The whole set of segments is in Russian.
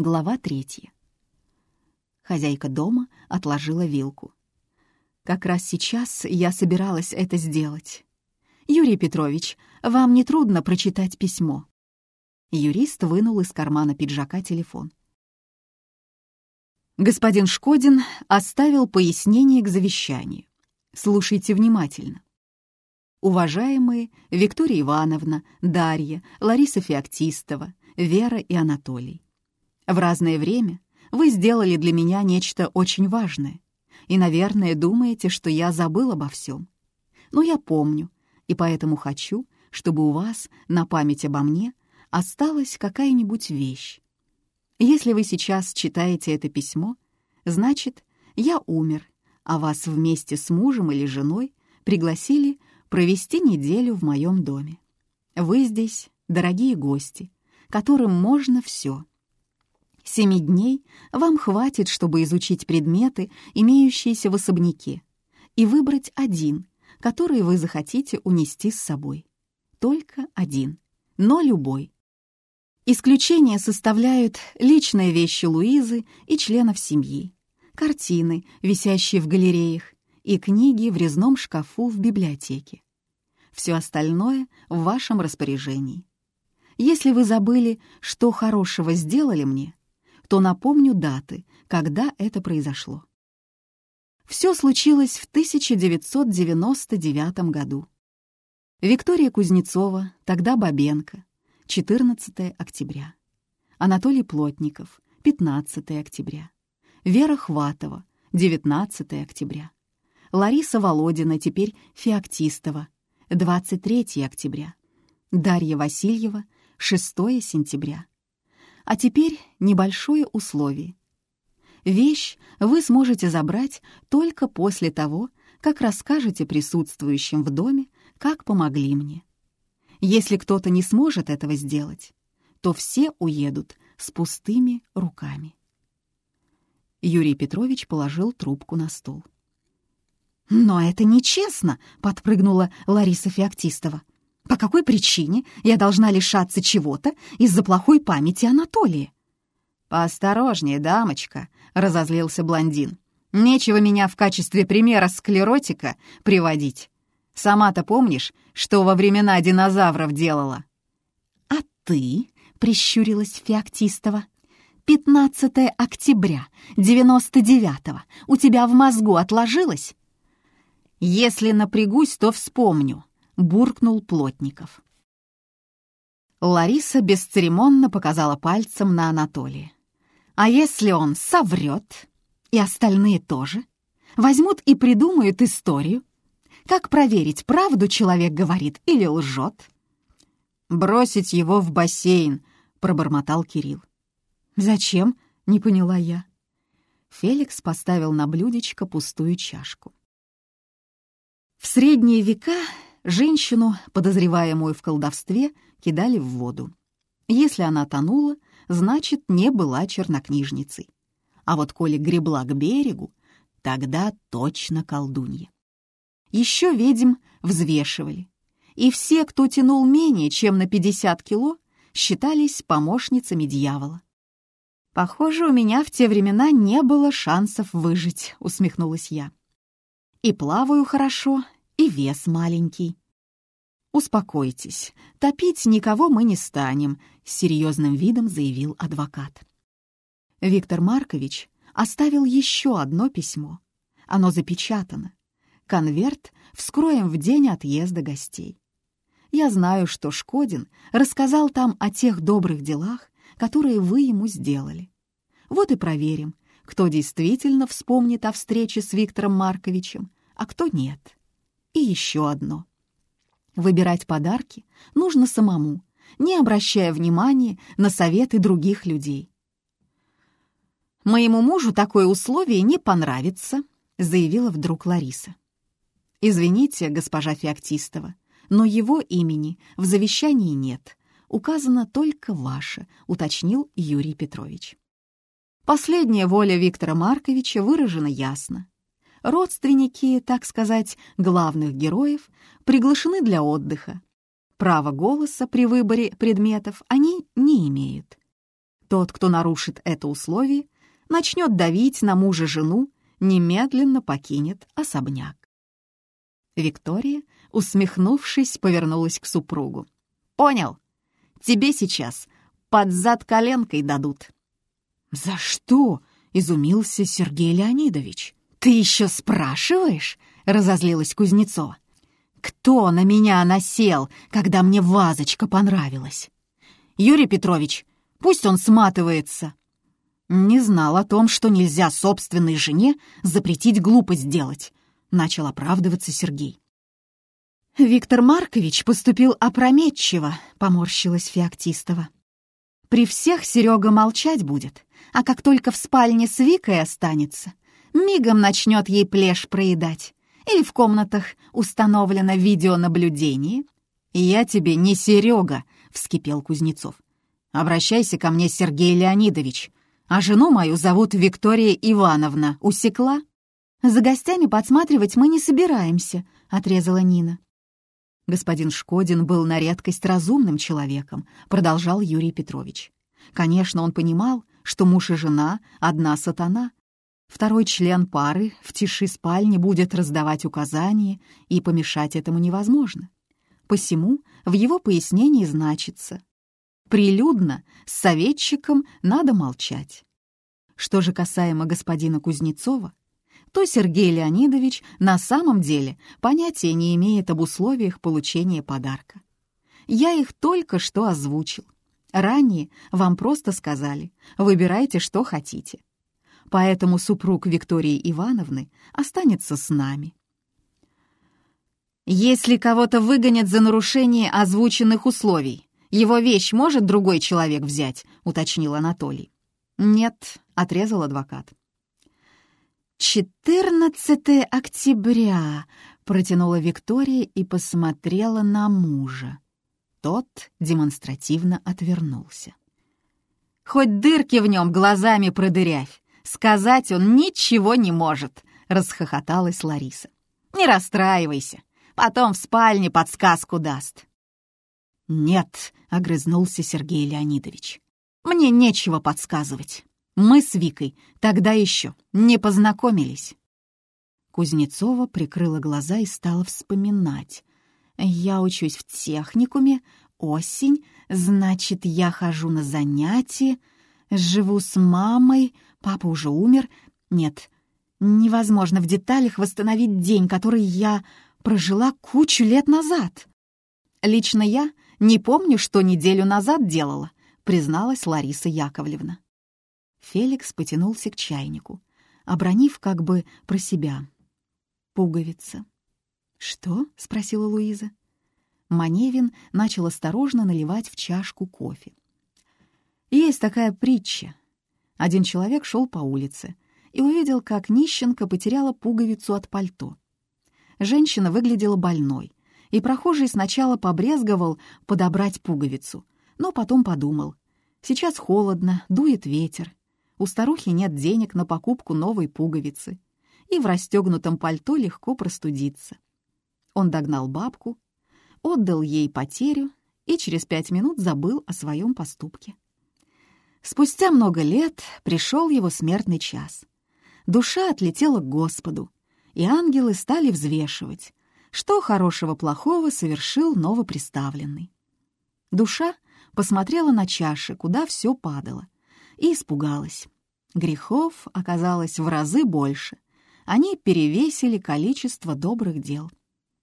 Глава третья. Хозяйка дома отложила вилку. Как раз сейчас я собиралась это сделать. «Юрий Петрович, вам не трудно прочитать письмо?» Юрист вынул из кармана пиджака телефон. Господин Шкодин оставил пояснение к завещанию. Слушайте внимательно. Уважаемые Виктория Ивановна, Дарья, Лариса Феоктистова, Вера и Анатолий. В разное время вы сделали для меня нечто очень важное. И, наверное, думаете, что я забыл обо всем. Но я помню, и поэтому хочу, чтобы у вас на память обо мне осталась какая-нибудь вещь. Если вы сейчас читаете это письмо, значит, я умер, а вас вместе с мужем или женой пригласили провести неделю в моем доме. Вы здесь дорогие гости, которым можно все. Семи дней вам хватит, чтобы изучить предметы, имеющиеся в особняке, и выбрать один, который вы захотите унести с собой. Только один, но любой. Исключение составляют личные вещи Луизы и членов семьи, картины, висящие в галереях, и книги в резном шкафу в библиотеке. Все остальное в вашем распоряжении. Если вы забыли, что хорошего сделали мне, то напомню даты, когда это произошло. Все случилось в 1999 году. Виктория Кузнецова, тогда Бабенко, 14 октября. Анатолий Плотников, 15 октября. Вера Хватова, 19 октября. Лариса Володина, теперь Феоктистова, 23 октября. Дарья Васильева, 6 сентября. А теперь небольшое условие. Вещь вы сможете забрать только после того, как расскажете присутствующим в доме, как помогли мне. Если кто-то не сможет этого сделать, то все уедут с пустыми руками. Юрий Петрович положил трубку на стол. «Но это нечестно!» — подпрыгнула Лариса Феоктистова. «По какой причине я должна лишаться чего-то из-за плохой памяти Анатолия?» «Поосторожнее, дамочка», — разозлился блондин. «Нечего меня в качестве примера склеротика приводить. Сама-то помнишь, что во времена динозавров делала?» «А ты?» — прищурилась Феоктистова. 15 октября 99-го у тебя в мозгу отложилось?» «Если напрягусь, то вспомню», — буркнул Плотников. Лариса бесцеремонно показала пальцем на Анатолия. «А если он соврет? И остальные тоже? Возьмут и придумают историю? Как проверить, правду человек говорит или лжет?» «Бросить его в бассейн», — пробормотал Кирилл. «Зачем?» — не поняла я. Феликс поставил на блюдечко пустую чашку. В средние века женщину, подозреваемую в колдовстве, кидали в воду. Если она тонула, значит, не была чернокнижницей. А вот коли гребла к берегу, тогда точно колдунья. Еще ведьм взвешивали. И все, кто тянул менее чем на 50 кило, считались помощницами дьявола. «Похоже, у меня в те времена не было шансов выжить», — усмехнулась я. «И плаваю хорошо, вес маленький». «Успокойтесь, топить никого мы не станем», — с серьезным видом заявил адвокат. Виктор Маркович оставил еще одно письмо. Оно запечатано. Конверт вскроем в день отъезда гостей. Я знаю, что Шкодин рассказал там о тех добрых делах, которые вы ему сделали. Вот и проверим, кто действительно вспомнит о встрече с Виктором Марковичем, а кто нет. И еще одно. Выбирать подарки нужно самому, не обращая внимания на советы других людей. «Моему мужу такое условие не понравится», — заявила вдруг Лариса. «Извините, госпожа Феоктистова, но его имени в завещании нет», указано только ваше», — уточнил Юрий Петрович. Последняя воля Виктора Марковича выражена ясно. Родственники, так сказать, главных героев приглашены для отдыха. Право голоса при выборе предметов они не имеют. тот, кто нарушит это условие, начнет давить на мужа жену, немедленно покинет особняк. Виктория, усмехнувшись, повернулась к супругу. «Понял. Тебе сейчас под зад коленкой дадут». «За что?» — изумился Сергей Леонидович. «Ты еще спрашиваешь?» — разозлилась Кузнецова. «Кто на меня насел, когда мне вазочка понравилась?» «Юрий Петрович, пусть он сматывается». «Не знал о том, что нельзя собственной жене запретить глупость делать», — начал оправдываться Сергей. «Виктор Маркович поступил опрометчиво», — поморщилась Феоктистова. «При всех Серега молчать будет, а как только в спальне с Викой останется, мигом начнет ей плешь проедать. Или в комнатах установлено видеонаблюдение. «Я тебе не Серега», — вскипел Кузнецов. «Обращайся ко мне, Сергей Леонидович. А жену мою зовут Виктория Ивановна. Усекла?» «За гостями подсматривать мы не собираемся», — отрезала Нина. Господин Шкодин был на редкость разумным человеком, продолжал Юрий Петрович. Конечно, он понимал, что муж и жена — одна сатана. Второй член пары в тиши спальни будет раздавать указания, и помешать этому невозможно. Посему в его пояснении значится «Прилюдно с советчиком надо молчать». Что же касаемо господина Кузнецова, то Сергей Леонидович на самом деле понятия не имеет об условиях получения подарка. Я их только что озвучил. Ранее вам просто сказали, выбирайте, что хотите. Поэтому супруг Виктории Ивановны останется с нами. Если кого-то выгонят за нарушение озвученных условий, его вещь может другой человек взять, уточнил Анатолий. Нет, отрезал адвокат. «Четырнадцатое октября», — протянула Виктория и посмотрела на мужа. Тот демонстративно отвернулся. «Хоть дырки в нем глазами продырявь, сказать он ничего не может», — расхохоталась Лариса. «Не расстраивайся, потом в спальне подсказку даст». «Нет», — огрызнулся Сергей Леонидович, — «мне нечего подсказывать. Мы с Викой тогда еще не познакомились». Кузнецова прикрыла глаза и стала вспоминать. Я учусь в техникуме, осень, значит, я хожу на занятия, живу с мамой, папа уже умер. Нет, невозможно в деталях восстановить день, который я прожила кучу лет назад. Лично я не помню, что неделю назад делала, призналась Лариса Яковлевна. Феликс потянулся к чайнику, обронив как бы про себя. Пуговица. «Что?» — спросила Луиза. Маневин начал осторожно наливать в чашку кофе. Есть такая притча. Один человек шел по улице и увидел, как нищенка потеряла пуговицу от пальто. Женщина выглядела больной, и прохожий сначала побрезговал подобрать пуговицу, но потом подумал. Сейчас холодно, дует ветер. У старухи нет денег на покупку новой пуговицы, и в расстегнутом пальто легко простудиться. Он догнал бабку, отдал ей потерю и через пять минут забыл о своем поступке. Спустя много лет пришел его смертный час. Душа отлетела к Господу, и ангелы стали взвешивать, что хорошего-плохого совершил новоприставленный. Душа посмотрела на чаши, куда все падало, и испугалась. Грехов оказалось в разы больше. Они перевесили количество добрых дел.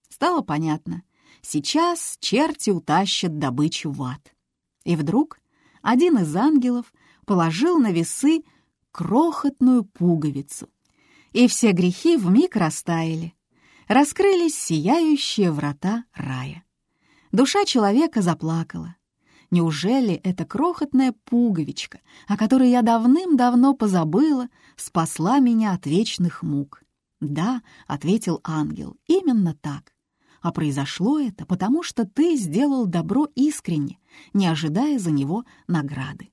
Стало понятно. Сейчас черти утащат добычу в ад. И вдруг один из ангелов положил на весы крохотную пуговицу. И все грехи вмиг растаяли. Раскрылись сияющие врата рая. Душа человека заплакала. Неужели эта крохотная пуговичка, о которой я давным-давно позабыла, спасла меня от вечных мук? «Да», — ответил ангел, — «именно так. А произошло это потому, что ты сделал добро искренне, не ожидая за него награды.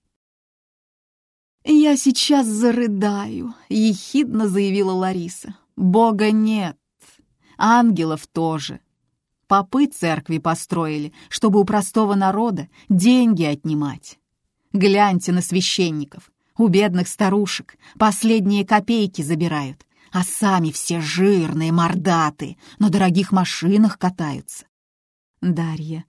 «Я сейчас зарыдаю», — ехидно заявила Лариса. «Бога нет, ангелов тоже. Попы церкви построили, чтобы у простого народа деньги отнимать. Гляньте на священников. У бедных старушек последние копейки забирают, а сами все жирные, мордаты, на дорогих машинах катаются. Дарья.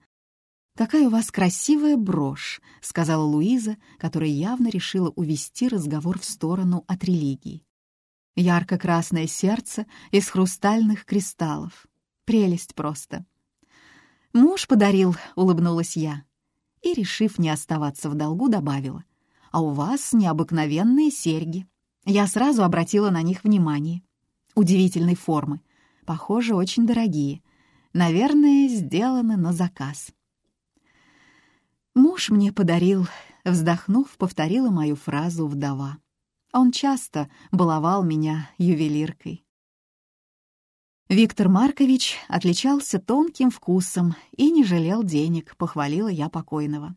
«Какая у вас красивая брошь», — сказала Луиза, которая явно решила увести разговор в сторону от религии. Ярко-красное сердце из хрустальных кристаллов. Прелесть просто. «Муж подарил», — улыбнулась я. И, решив не оставаться в долгу, добавила. «А у вас необыкновенные серьги». Я сразу обратила на них внимание. Удивительной формы. Похоже, очень дорогие. Наверное, сделаны на заказ. Муж мне подарил, вздохнув, повторила мою фразу вдова. Он часто баловал меня ювелиркой. Виктор Маркович отличался тонким вкусом и не жалел денег, похвалила я покойного.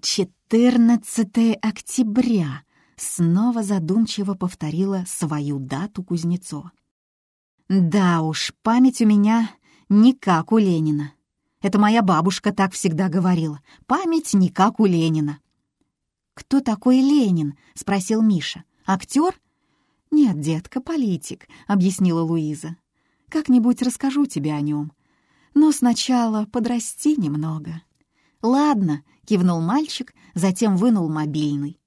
«14 октября», — снова задумчиво повторила свою дату Кузнецова. «Да уж, память у меня не как у Ленина. Это моя бабушка так всегда говорила. Память не как у Ленина. «Кто такой Ленин?» — спросил Миша. «Актер?» «Нет, детка, политик», — объяснила Луиза. «Как-нибудь расскажу тебе о нем. Но сначала подрасти немного». «Ладно», — кивнул мальчик, затем вынул мобильный.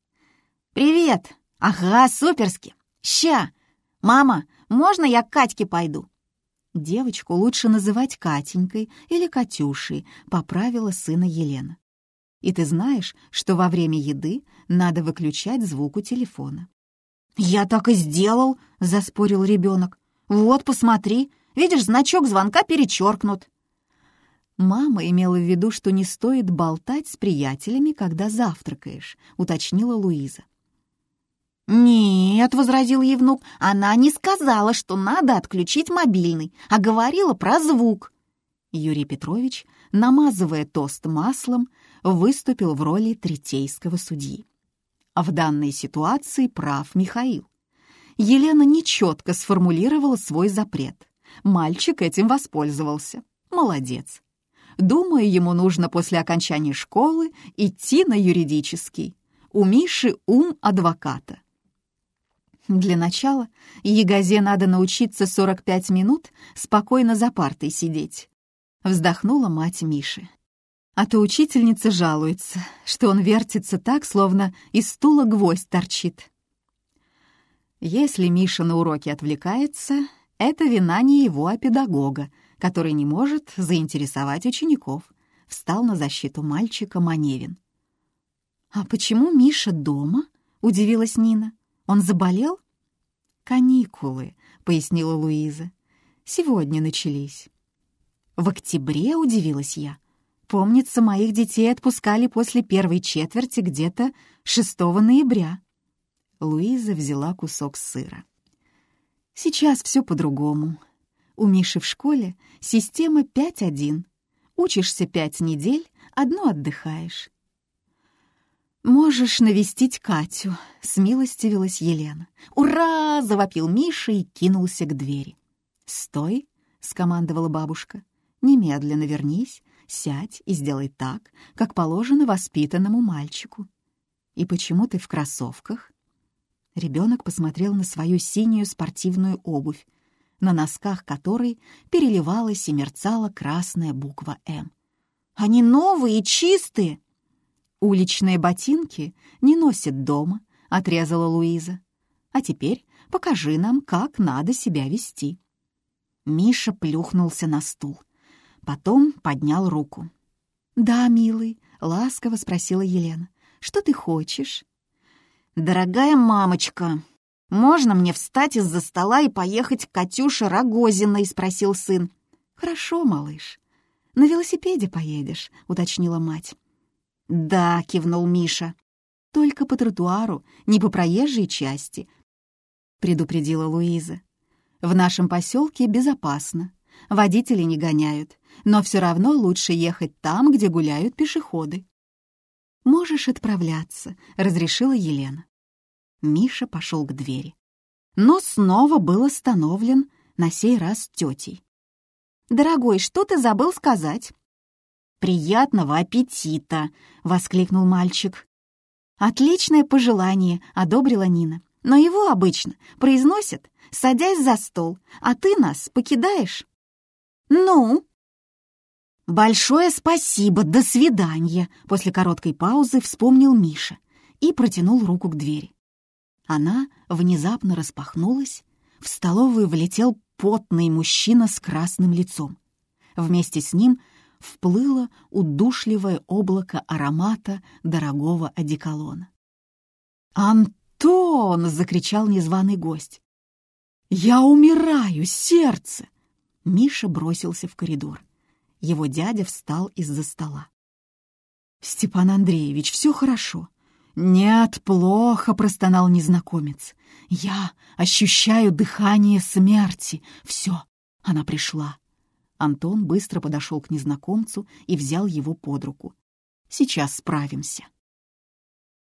«Привет! Ага, суперски! Ща! Мама, можно я к Катьке пойду?» Девочку лучше называть Катенькой или Катюшей, поправила сына Елена. И ты знаешь, что во время еды надо выключать звук у телефона. «Я так и сделал», — заспорил ребенок. «Вот, посмотри, видишь, значок звонка перечеркнут». «Мама имела в виду, что не стоит болтать с приятелями, когда завтракаешь», — уточнила Луиза. «Нет», — возразил ей внук, — «она не сказала, что надо отключить мобильный, а говорила про звук». Юрий Петрович, намазывая тост маслом, выступил в роли третейского судьи. В данной ситуации прав Михаил. Елена нечетко сформулировала свой запрет. Мальчик этим воспользовался. Молодец. Думаю, ему нужно после окончания школы идти на юридический. У Миши ум адвоката. Для начала Егозе надо научиться 45 минут спокойно за партой сидеть. Вздохнула мать Миши. А то учительница жалуется, что он вертится так, словно из стула гвоздь торчит. Если Миша на уроке отвлекается, это вина не его, а педагога, который не может заинтересовать учеников. Встал на защиту мальчика Маневин. «А почему Миша дома?» — удивилась Нина. «Он заболел?» «Каникулы», — пояснила Луиза. «Сегодня начались». «В октябре?» — удивилась я. Помнится, моих детей отпускали после первой четверти где-то 6 ноября. Луиза взяла кусок сыра. Сейчас все по-другому. У Миши в школе система 5-1. Учишься пять недель, одну отдыхаешь. «Можешь навестить Катю», — смилостивилась Елена. «Ура!» — завопил Миша и кинулся к двери. «Стой!» — скомандовала бабушка. «Немедленно вернись Сядь и сделай так, как положено воспитанному мальчику. И почему ты в кроссовках? Ребенок посмотрел на свою синюю спортивную обувь, на носках которой переливалась и мерцала красная буква «М». «Они новые и чистые!» «Уличные ботинки не носят дома», — отрезала Луиза. «А теперь покажи нам, как надо себя вести». Миша плюхнулся на стул — Потом поднял руку. «Да, милый», — ласково спросила Елена. «Что ты хочешь?» «Дорогая мамочка, можно мне встать из-за стола и поехать к Катюше Рогозиной?» — спросил сын. «Хорошо, малыш. На велосипеде поедешь», — уточнила мать. «Да», — кивнул Миша. «Только по тротуару, не по проезжей части», — предупредила Луиза. «В нашем поселке безопасно. Водители не гоняют, но все равно лучше ехать там, где гуляют пешеходы. «Можешь отправляться», — разрешила Елена. Миша пошел к двери. Но снова был остановлен, на сей раз тетей. «Дорогой, что ты забыл сказать?» «Приятного аппетита!» — воскликнул мальчик. «Отличное пожелание», — одобрила Нина. «Но его обычно произносят, садясь за стол, а ты нас покидаешь». «Ну?» «Большое спасибо, до свидания», — после короткой паузы вспомнил Миша и протянул руку к двери. Она внезапно распахнулась, в столовую влетел потный мужчина с красным лицом. Вместе с ним вплыло удушливое облако аромата дорогого одеколона. «Антон!» — закричал незваный гость. «Я умираю, сердце!» Миша бросился в коридор. Его дядя встал из-за стола. «Степан Андреевич, все хорошо». «Нет, плохо», — простонал незнакомец. «Я ощущаю дыхание смерти. Все, она пришла». Антон быстро подошел к незнакомцу и взял его под руку. «Сейчас справимся».